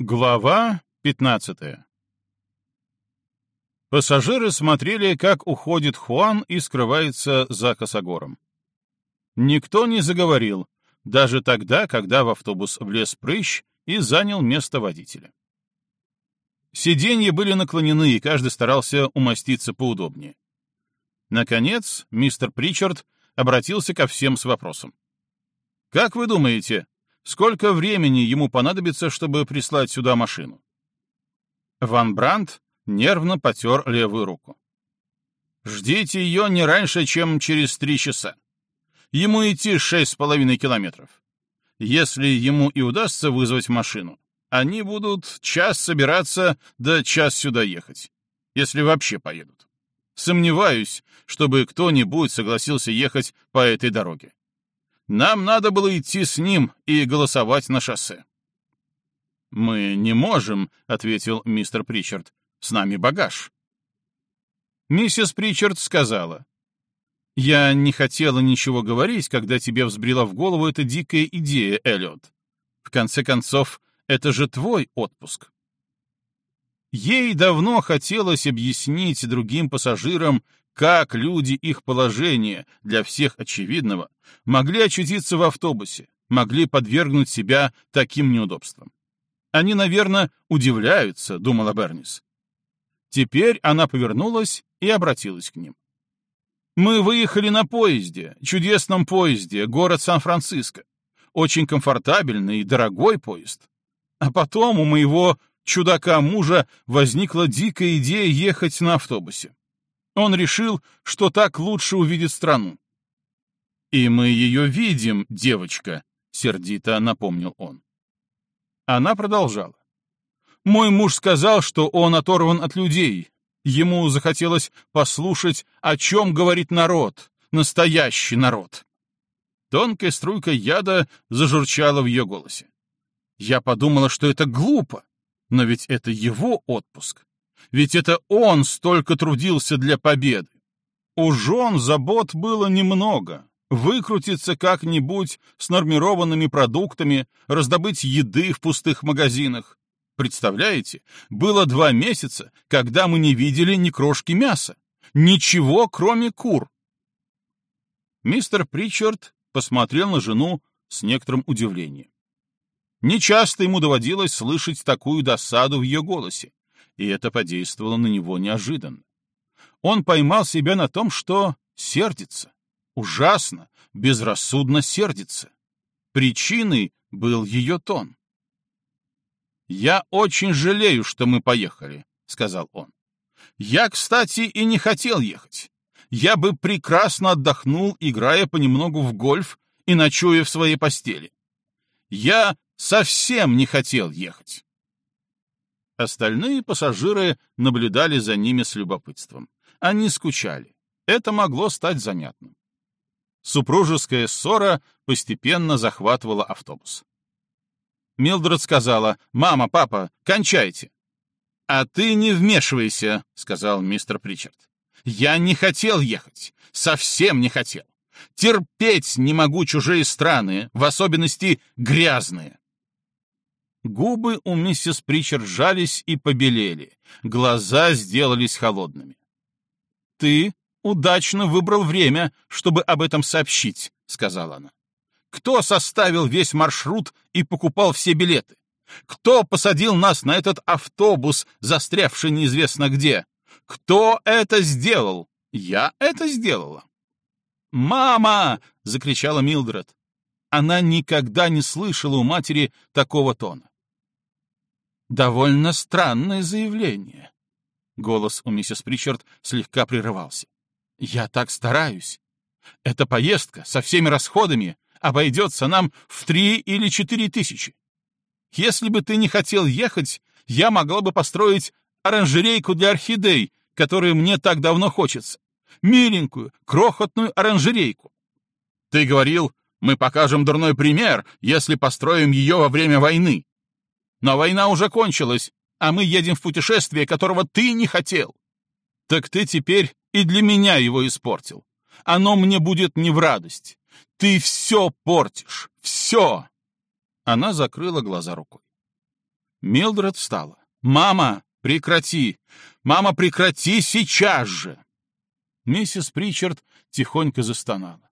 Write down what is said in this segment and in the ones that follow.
Глава 15 Пассажиры смотрели, как уходит Хуан и скрывается за косогором. Никто не заговорил, даже тогда, когда в автобус влез прыщ и занял место водителя. Сиденья были наклонены, и каждый старался умоститься поудобнее. Наконец, мистер Причард обратился ко всем с вопросом. «Как вы думаете, Сколько времени ему понадобится, чтобы прислать сюда машину? Ван Брандт нервно потер левую руку. Ждите ее не раньше, чем через три часа. Ему идти шесть с половиной километров. Если ему и удастся вызвать машину, они будут час собираться да час сюда ехать, если вообще поедут. Сомневаюсь, чтобы кто-нибудь согласился ехать по этой дороге. Нам надо было идти с ним и голосовать на шоссе. «Мы не можем», — ответил мистер Причард. «С нами багаж». Миссис Причард сказала. «Я не хотела ничего говорить, когда тебе взбрела в голову эта дикая идея, Эллиот. В конце концов, это же твой отпуск». Ей давно хотелось объяснить другим пассажирам, как люди их положения, для всех очевидного, могли очутиться в автобусе, могли подвергнуть себя таким неудобствам. Они, наверное, удивляются, думала Бернис. Теперь она повернулась и обратилась к ним. Мы выехали на поезде, чудесном поезде, город Сан-Франциско. Очень комфортабельный и дорогой поезд. А потом у моего чудака-мужа возникла дикая идея ехать на автобусе. Он решил, что так лучше увидит страну. «И мы ее видим, девочка», — сердито напомнил он. Она продолжала. «Мой муж сказал, что он оторван от людей. Ему захотелось послушать, о чем говорит народ, настоящий народ». Тонкая струйка яда зажурчала в ее голосе. Я подумала, что это глупо, но ведь это его отпуск. Ведь это он столько трудился для победы. У жен забот было немного. Выкрутиться как-нибудь с нормированными продуктами, раздобыть еды в пустых магазинах. Представляете, было два месяца, когда мы не видели ни крошки мяса. Ничего, кроме кур. Мистер Причард посмотрел на жену с некоторым удивлением. Нечасто ему доводилось слышать такую досаду в ее голосе и это подействовало на него неожиданно. Он поймал себя на том, что сердится. Ужасно, безрассудно сердится. Причиной был ее тон. «Я очень жалею, что мы поехали», — сказал он. «Я, кстати, и не хотел ехать. Я бы прекрасно отдохнул, играя понемногу в гольф и ночуя в своей постели. Я совсем не хотел ехать». Остальные пассажиры наблюдали за ними с любопытством. Они скучали. Это могло стать занятным. Супружеская ссора постепенно захватывала автобус. Милдред сказала, «Мама, папа, кончайте». «А ты не вмешивайся», — сказал мистер Причард. «Я не хотел ехать. Совсем не хотел. Терпеть не могу чужие страны, в особенности грязные. Губы у миссис Причер сжались и побелели, глаза сделались холодными. «Ты удачно выбрал время, чтобы об этом сообщить», — сказала она. «Кто составил весь маршрут и покупал все билеты? Кто посадил нас на этот автобус, застрявший неизвестно где? Кто это сделал? Я это сделала». «Мама!» — закричала Милдред. Она никогда не слышала у матери такого тона. Довольно странное заявление. Голос у миссис Причард слегка прерывался. Я так стараюсь. Эта поездка со всеми расходами обойдется нам в три или четыре тысячи. Если бы ты не хотел ехать, я могла бы построить оранжерейку для орхидей, которую мне так давно хочется. Миленькую, крохотную оранжерейку. Ты говорил, мы покажем дурной пример, если построим ее во время войны. Но война уже кончилась, а мы едем в путешествие, которого ты не хотел. Так ты теперь и для меня его испортил. Оно мне будет не в радость. Ты все портишь, все!» Она закрыла глаза рукой. Милдред встала. «Мама, прекрати! Мама, прекрати сейчас же!» Миссис Причард тихонько застонала.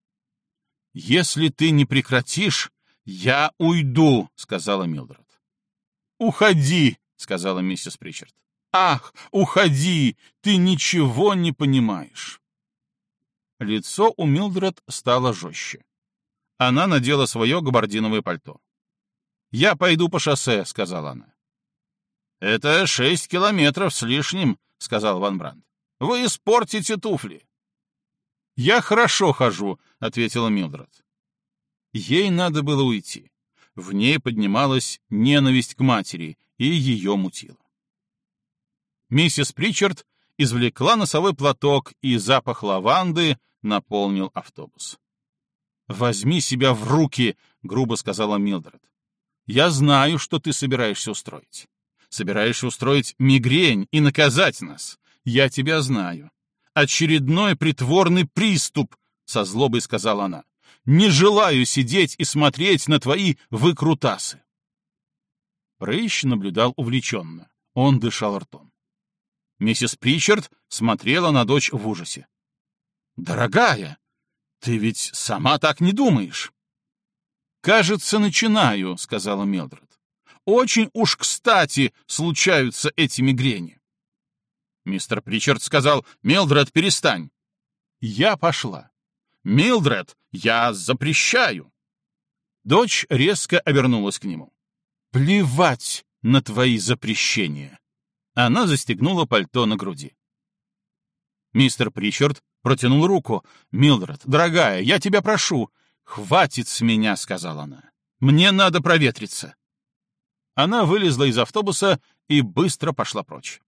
«Если ты не прекратишь, я уйду», — сказала Милдред. «Уходи», — сказала миссис Причард. «Ах, уходи! Ты ничего не понимаешь!» Лицо у Милдред стало жестче. Она надела свое габардиновое пальто. «Я пойду по шоссе», — сказала она. «Это шесть километров с лишним», — сказал Ван Бранд. «Вы испортите туфли». «Я хорошо хожу», — ответила Милдред. Ей надо было уйти. В ней поднималась ненависть к матери, и ее мутило. Миссис Причард извлекла носовой платок, и запах лаванды наполнил автобус. «Возьми себя в руки», — грубо сказала Милдред. «Я знаю, что ты собираешься устроить. Собираешься устроить мигрень и наказать нас. Я тебя знаю. Очередной притворный приступ», — со злобой сказала она. «Не желаю сидеть и смотреть на твои выкрутасы». Прыщ наблюдал увлеченно. Он дышал ртом. Миссис Причард смотрела на дочь в ужасе. «Дорогая, ты ведь сама так не думаешь?» «Кажется, начинаю», — сказала Мелдред. «Очень уж кстати случаются эти мигрени». Мистер Причард сказал, «Мелдред, перестань». Я пошла. «Милдред, я запрещаю!» Дочь резко обернулась к нему. «Плевать на твои запрещения!» Она застегнула пальто на груди. Мистер Причард протянул руку. «Милдред, дорогая, я тебя прошу, хватит с меня», — сказала она. «Мне надо проветриться». Она вылезла из автобуса и быстро пошла прочь.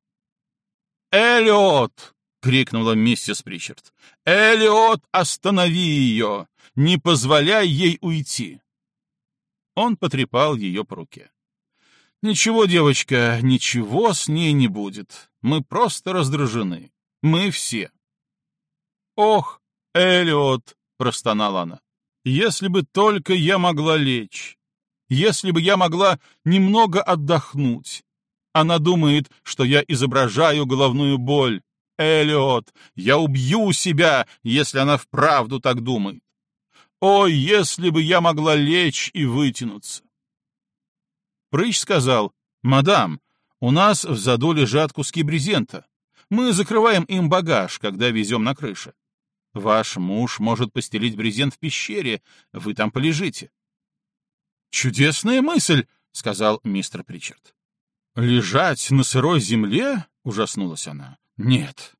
«Эллиот!» — крикнула миссис Причард. «Эллиот, останови ее! Не позволяй ей уйти!» Он потрепал ее по руке. «Ничего, девочка, ничего с ней не будет. Мы просто раздражены. Мы все». «Ох, Эллиот!» — простонала она. «Если бы только я могла лечь! Если бы я могла немного отдохнуть!» Она думает, что я изображаю головную боль. Эллиот, я убью себя, если она вправду так думает. Ой, если бы я могла лечь и вытянуться. Прыщ сказал, «Мадам, у нас в заду лежат куски брезента. Мы закрываем им багаж, когда везем на крыше. Ваш муж может постелить брезент в пещере, вы там полежите». «Чудесная мысль», — сказал мистер Причард. «Лежать на сырой земле?» — ужаснулась она. «Нет».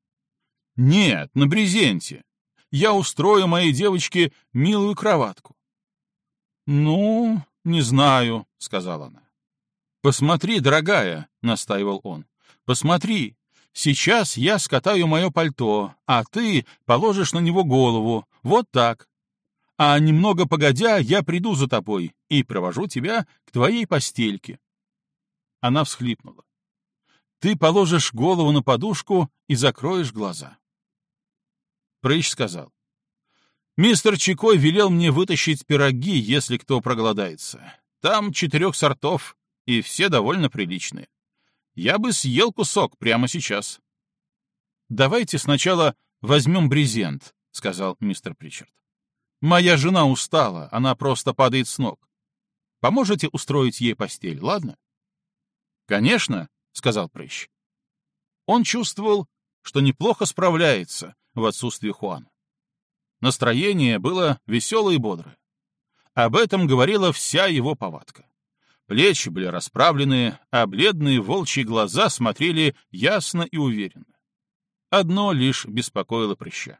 «Нет, на брезенте. Я устрою моей девочке милую кроватку». «Ну, не знаю», — сказала она. «Посмотри, дорогая», — настаивал он, — «посмотри, сейчас я скатаю мое пальто, а ты положишь на него голову, вот так. А немного погодя, я приду за тобой и провожу тебя к твоей постельке». Она всхлипнула. «Ты положишь голову на подушку и закроешь глаза». Прыщ сказал. «Мистер Чикой велел мне вытащить пироги, если кто проголодается. Там четырех сортов, и все довольно приличные. Я бы съел кусок прямо сейчас. «Давайте сначала возьмем брезент», — сказал мистер Причард. «Моя жена устала, она просто падает с ног. Поможете устроить ей постель, ладно?» «Конечно», — сказал Прыщ. Он чувствовал, что неплохо справляется в отсутствии Хуана. Настроение было веселое и бодрое. Об этом говорила вся его повадка. Плечи были расправлены, а бледные волчьи глаза смотрели ясно и уверенно. Одно лишь беспокоило прыща.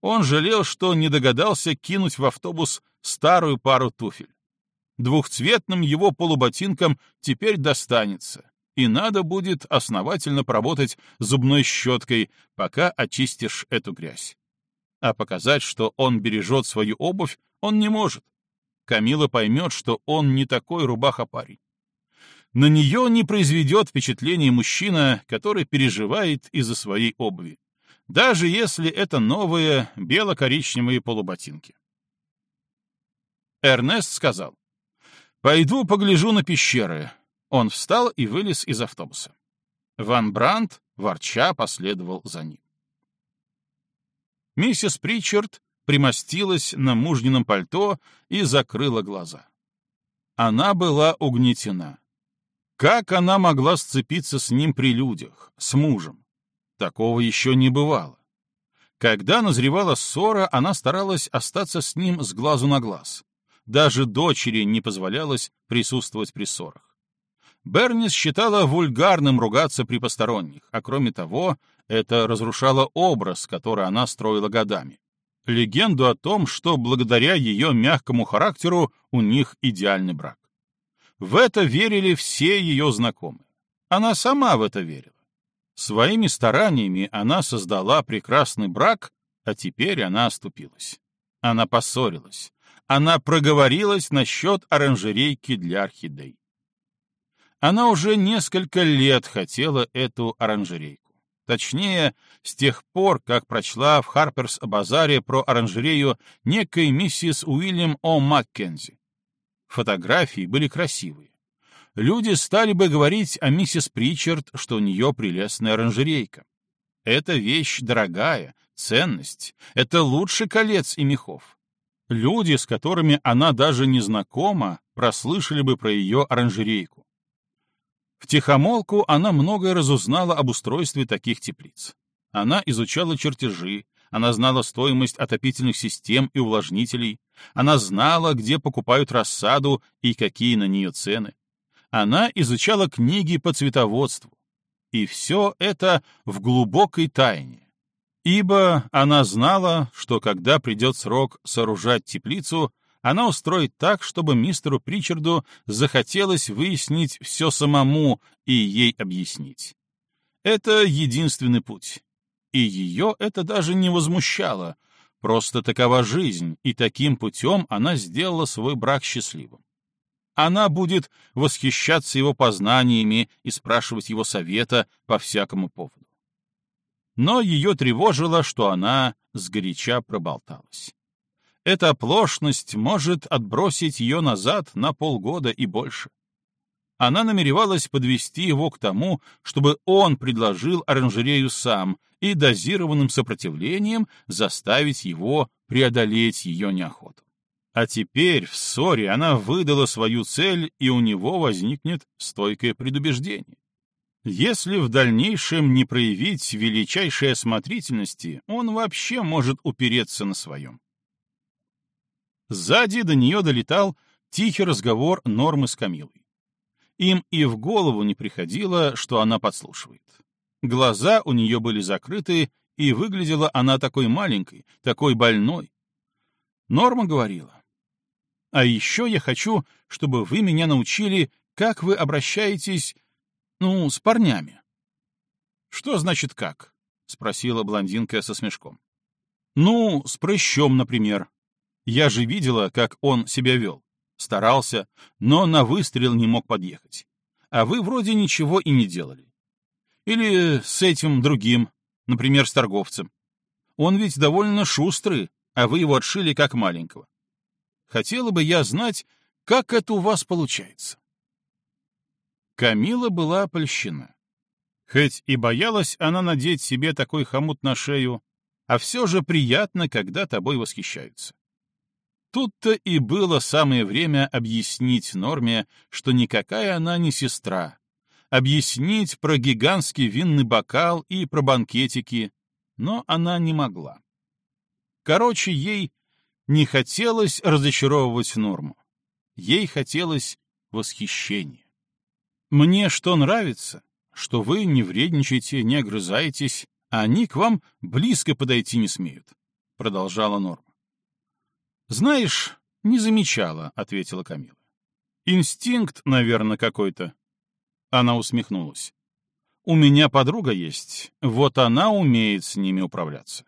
Он жалел, что не догадался кинуть в автобус старую пару туфель. Двухцветным его полуботинкам теперь достанется, и надо будет основательно поработать зубной щеткой, пока очистишь эту грязь. А показать, что он бережет свою обувь, он не может. Камила поймет, что он не такой рубаха-парень. На нее не произведет впечатление мужчина, который переживает из-за своей обуви, даже если это новые бело-коричневые полуботинки. Эрнест сказал, «Пойду погляжу на пещеры. Он встал и вылез из автобуса. Ван Брандт, ворча, последовал за ним. Миссис Причард примостилась на мужнином пальто и закрыла глаза. Она была угнетена. Как она могла сцепиться с ним при людях, с мужем? Такого еще не бывало. Когда назревала ссора, она старалась остаться с ним с глазу на глаз. Даже дочери не позволялось присутствовать при ссорах. Бернис считала вульгарным ругаться при посторонних, а кроме того, это разрушало образ, который она строила годами. Легенду о том, что благодаря ее мягкому характеру у них идеальный брак. В это верили все ее знакомые. Она сама в это верила. Своими стараниями она создала прекрасный брак, а теперь она оступилась. Она поссорилась. Она проговорилась насчет оранжерейки для орхидей. Она уже несколько лет хотела эту оранжерейку. Точнее, с тех пор, как прочла в Харперс базаре про оранжерею некой миссис Уильям О. Маккензи. Фотографии были красивые. Люди стали бы говорить о миссис Причард, что у нее прелестная оранжерейка. Это вещь дорогая, ценность. Это лучше колец и мехов. Люди, с которыми она даже не знакома, прослышали бы про ее оранжерейку. В тихомолку она многое разузнала об устройстве таких теплиц. Она изучала чертежи, она знала стоимость отопительных систем и увлажнителей, она знала, где покупают рассаду и какие на нее цены. Она изучала книги по цветоводству. И все это в глубокой тайне. Ибо она знала, что когда придет срок сооружать теплицу, она устроит так, чтобы мистеру Причарду захотелось выяснить все самому и ей объяснить. Это единственный путь. И ее это даже не возмущало, Просто такова жизнь, и таким путем она сделала свой брак счастливым. Она будет восхищаться его познаниями и спрашивать его совета по всякому поводу. Но ее тревожило, что она сгоряча проболталась. Эта оплошность может отбросить ее назад на полгода и больше. Она намеревалась подвести его к тому, чтобы он предложил оранжерею сам и дозированным сопротивлением заставить его преодолеть ее неохоту. А теперь в ссоре она выдала свою цель, и у него возникнет стойкое предубеждение. Если в дальнейшем не проявить величайшей осмотрительности, он вообще может упереться на своем. Сзади до нее долетал тихий разговор Нормы с Камилой. Им и в голову не приходило, что она подслушивает. Глаза у нее были закрыты, и выглядела она такой маленькой, такой больной. Норма говорила, «А еще я хочу, чтобы вы меня научили, как вы обращаетесь, ну, с парнями». «Что значит как?» — спросила блондинка со смешком. «Ну, с прыщом, например. Я же видела, как он себя вел. Старался, но на выстрел не мог подъехать. А вы вроде ничего и не делали. Или с этим другим, например, с торговцем. Он ведь довольно шустрый, а вы его отшили как маленького. Хотела бы я знать, как это у вас получается. Камила была польщена. Хоть и боялась она надеть себе такой хомут на шею, а все же приятно, когда тобой восхищаются. Тут-то и было самое время объяснить Норме, что никакая она не сестра, объяснить про гигантский винный бокал и про банкетики, но она не могла. Короче, ей не хотелось разочаровывать Норму. Ей хотелось восхищения. «Мне что нравится, что вы не вредничаете, не огрызаетесь, а они к вам близко подойти не смеют», — продолжала Норма. «Знаешь, не замечала», — ответила Камила. «Инстинкт, наверное, какой-то». Она усмехнулась. «У меня подруга есть, вот она умеет с ними управляться.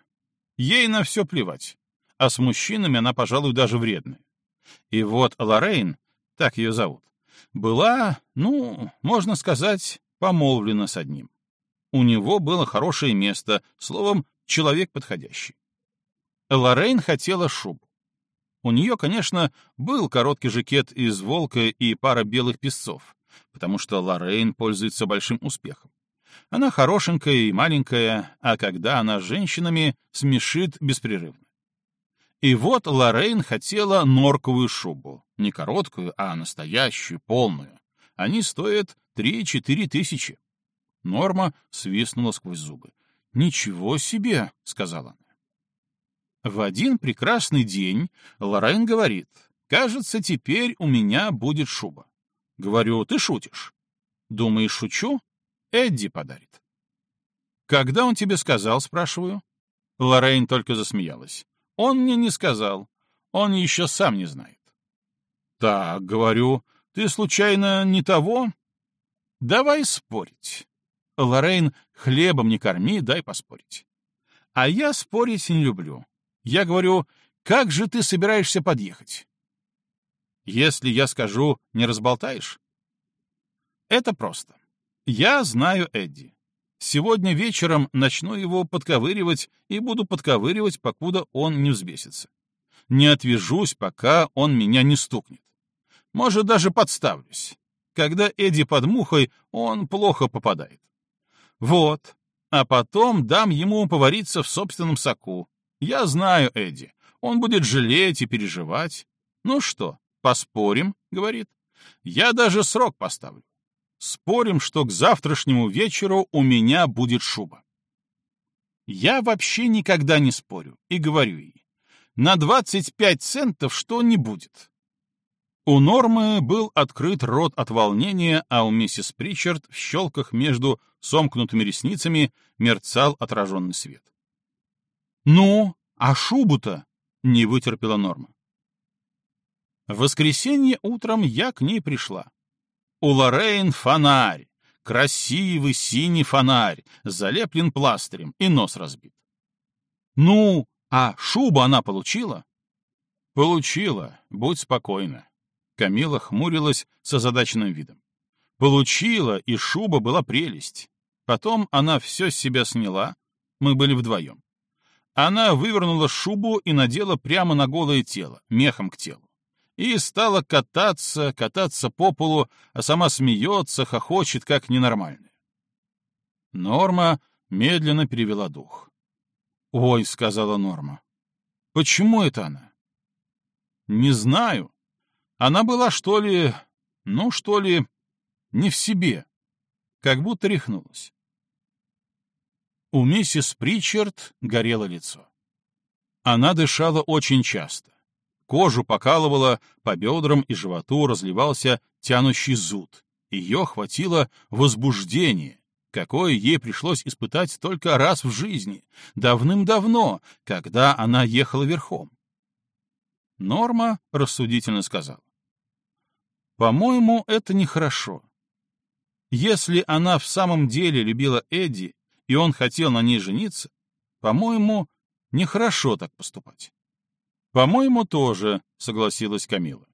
Ей на все плевать, а с мужчинами она, пожалуй, даже вредная. И вот Лоррейн, так ее зовут, была, ну, можно сказать, помолвлена с одним. У него было хорошее место, словом, человек подходящий. Лоррейн хотела шубу. У нее, конечно, был короткий жакет из волка и пара белых песцов, потому что Лоррейн пользуется большим успехом. Она хорошенькая и маленькая, а когда она с женщинами, смешит беспрерывно. И вот Лоррейн хотела норковую шубу. Не короткую, а настоящую, полную. Они стоят три-четыре тысячи. Норма свистнула сквозь зубы. «Ничего себе!» — сказала она. В один прекрасный день Лоррейн говорит, «Кажется, теперь у меня будет шуба». Говорю, «Ты шутишь?» «Думаешь, шучу?» Эдди подарит. «Когда он тебе сказал?» — спрашиваю. Лоррейн только засмеялась. «Он мне не сказал. Он еще сам не знает». «Так, — говорю, — ты случайно не того?» «Давай спорить». Лоррейн, хлебом не корми, дай поспорить. А я спорить не люблю. Я говорю, как же ты собираешься подъехать? Если я скажу, не разболтаешь? Это просто. Я знаю Эдди. Сегодня вечером начну его подковыривать и буду подковыривать, покуда он не взбесится. Не отвяжусь, пока он меня не стукнет. Может, даже подставлюсь. Когда Эдди под мухой, он плохо попадает. Вот. А потом дам ему повариться в собственном соку. Я знаю Эдди. Он будет жалеть и переживать. Ну что, поспорим, — говорит. Я даже срок поставлю. Спорим, что к завтрашнему вечеру у меня будет шуба. Я вообще никогда не спорю и говорю ей, на 25 центов что не будет. У Нормы был открыт рот от волнения, а у миссис Причард в щелках между сомкнутыми ресницами мерцал отраженный свет. «Ну, а шубу-то?» — не вытерпела Норма. В воскресенье утром я к ней пришла. У Лоррейн фонарь, красивый синий фонарь, залеплен пластырем и нос разбит. Ну, а шубу она получила? Получила, будь спокойна. Камила хмурилась с озадаченным видом. Получила, и шуба была прелесть. Потом она все с себя сняла, мы были вдвоем. Она вывернула шубу и надела прямо на голое тело, мехом к телу и стала кататься, кататься по полу, а сама смеется, хохочет, как ненормальная. Норма медленно перевела дух. «Ой», — сказала Норма, — «почему это она?» «Не знаю. Она была, что ли, ну, что ли, не в себе, как будто рехнулась». У миссис Причард горело лицо. Она дышала очень часто. Кожу покалывало, по бедрам и животу разливался тянущий зуд. Ее хватило возбуждение, какое ей пришлось испытать только раз в жизни, давным-давно, когда она ехала верхом. Норма рассудительно сказала. «По-моему, это нехорошо. Если она в самом деле любила Эдди, и он хотел на ней жениться, по-моему, нехорошо так поступать. «По-моему, тоже», — согласилась Камила.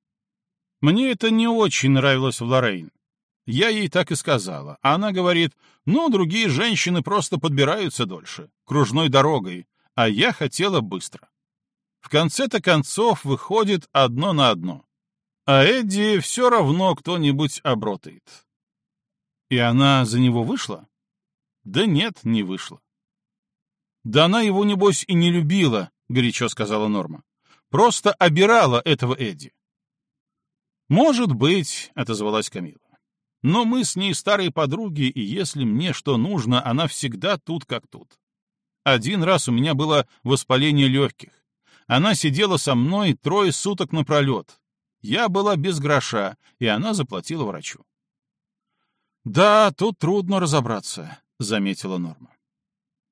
«Мне это не очень нравилось в Лоррейн. Я ей так и сказала. А она говорит, ну, другие женщины просто подбираются дольше, кружной дорогой, а я хотела быстро. В конце-то концов выходит одно на одно. А Эдди все равно кто-нибудь обротает. И она за него вышла? Да нет, не вышла. Да она его, небось, и не любила, — горячо сказала Норма. Просто обирала этого Эдди. «Может быть», — отозвалась Камила. «Но мы с ней старые подруги, и если мне что нужно, она всегда тут как тут. Один раз у меня было воспаление легких. Она сидела со мной трое суток напролет. Я была без гроша, и она заплатила врачу. «Да, тут трудно разобраться», — заметила Норма.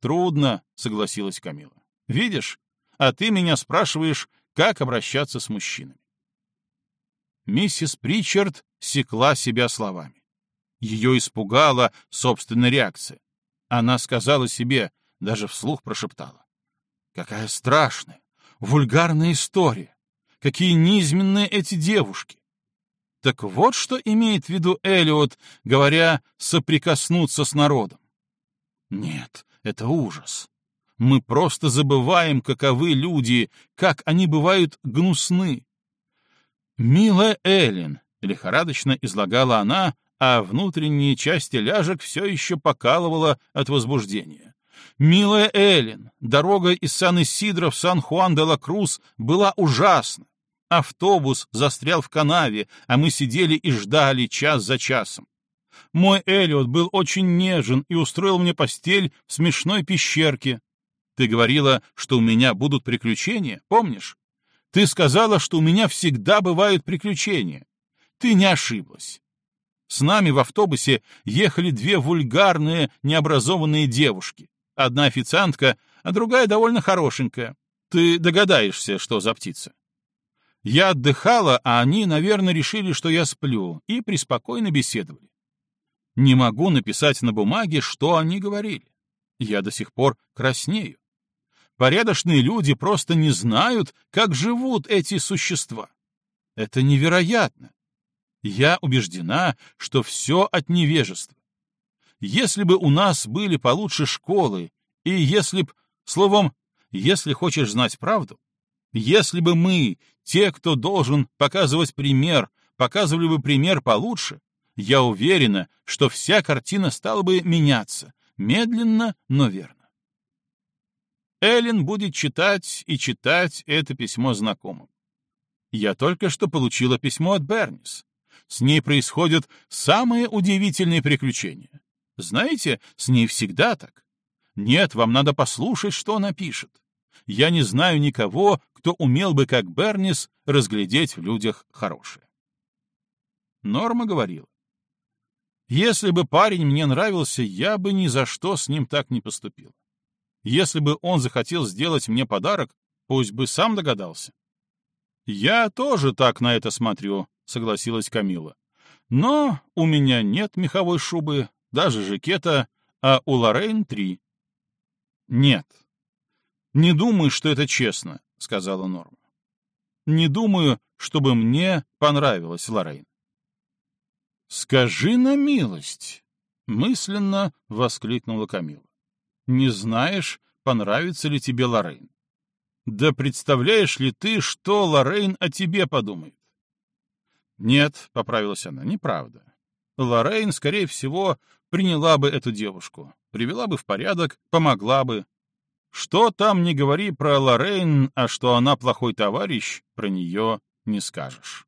«Трудно», — согласилась Камила. «Видишь, а ты меня спрашиваешь, как обращаться с мужчинами. Миссис Причард секла себя словами. Ее испугала собственная реакция. Она сказала себе, даже вслух прошептала. «Какая страшная, вульгарная история! Какие низменные эти девушки!» Так вот что имеет в виду Элиот, говоря «соприкоснуться с народом». Нет, это ужас. Мы просто забываем, каковы люди, как они бывают гнусны. «Милая Эллен», — лихорадочно излагала она, а внутренние части ляжек все еще покалывало от возбуждения. «Милая Эллен, дорога из Сан-Исидро в Сан-Хуан-де-Ла-Крус была ужасна. Автобус застрял в канаве, а мы сидели и ждали час за часом. Мой Эллиот был очень нежен и устроил мне постель в смешной пещерке. Ты говорила, что у меня будут приключения, помнишь? Ты сказала, что у меня всегда бывают приключения. Ты не ошиблась. С нами в автобусе ехали две вульгарные, необразованные девушки. Одна официантка, а другая довольно хорошенькая. Ты догадаешься, что за птица. Я отдыхала, а они, наверное, решили, что я сплю, и преспокойно беседовали. Не могу написать на бумаге, что они говорили. Я до сих пор краснею. Порядочные люди просто не знают, как живут эти существа. Это невероятно. Я убеждена, что все от невежества. Если бы у нас были получше школы, и если б, словом, если хочешь знать правду, если бы мы, те, кто должен показывать пример, показывали бы пример получше, я уверена, что вся картина стала бы меняться, медленно, но верно. Эллен будет читать и читать это письмо знакомым. Я только что получила письмо от Бернис. С ней происходят самые удивительные приключения. Знаете, с ней всегда так. Нет, вам надо послушать, что она пишет. Я не знаю никого, кто умел бы, как Бернис, разглядеть в людях хорошее. Норма говорила. Если бы парень мне нравился, я бы ни за что с ним так не поступил. Если бы он захотел сделать мне подарок, пусть бы сам догадался. Я тоже так на это смотрю, согласилась Камила. Но у меня нет меховой шубы, даже жакета, а у Лоррейн три. Нет. Не думаю, что это честно, сказала Норма. Не думаю, чтобы мне понравилась Лоррейн. Скажи на милость, мысленно воскликнула Камила. Не знаешь, понравится ли тебе Лоррейн. Да представляешь ли ты, что Лоррейн о тебе подумает? Нет, — поправилась она, — неправда. Лоррейн, скорее всего, приняла бы эту девушку, привела бы в порядок, помогла бы. Что там не говори про Лоррейн, а что она плохой товарищ, про нее не скажешь.